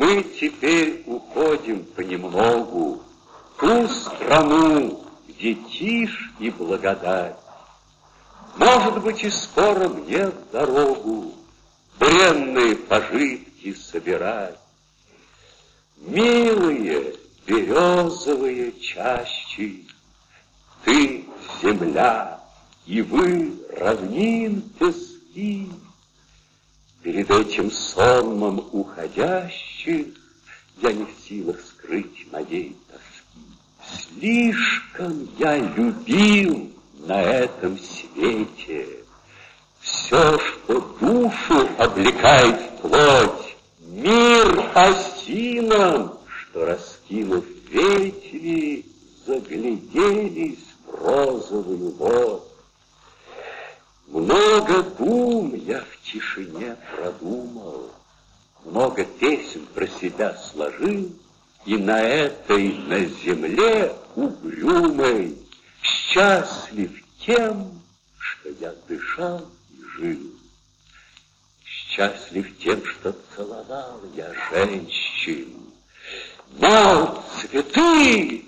Мы теперь уходим понемногу в ту страну, где тишь и благодать. Может быть, и скоро мне в дорогу бренные пожитки собирать. Милые березовые чащи, ты земля, и вы равнин пески. Перед этим сонмом уходящих я не в силах скрыть моей тоски. Слишком я любил на этом свете все, что душу облекает в плоть, мир осинам, что, раскинув ветви, загляделись в розовую водь. Много дум я в тишине продумал, Много песен про себя сложил, И на этой, на земле угрюмой Счастлив тем, что я дышал и жил. Счастлив тем, что целовал я женщин, Мал цветы,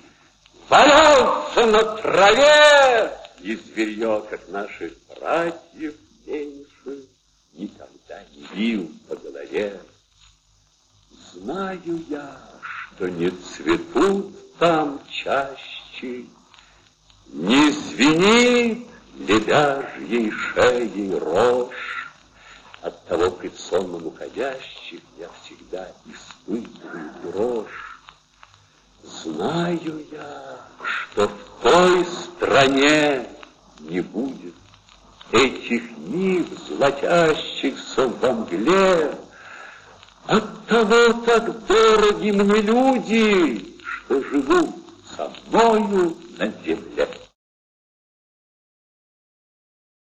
валялся на траве, И зверье, как наших братьев меньше, Никогда не бил по голове. Знаю я, что не цветут там чаще, Не звенит лебяжьей шеей рожь, От того пред сонным уходящих Я всегда испытываю дрожь. Знаю я, что в той стране не будет Этих нив, золотящихся во мгле, От того так дороги мне люди, Что живут со мною на земле.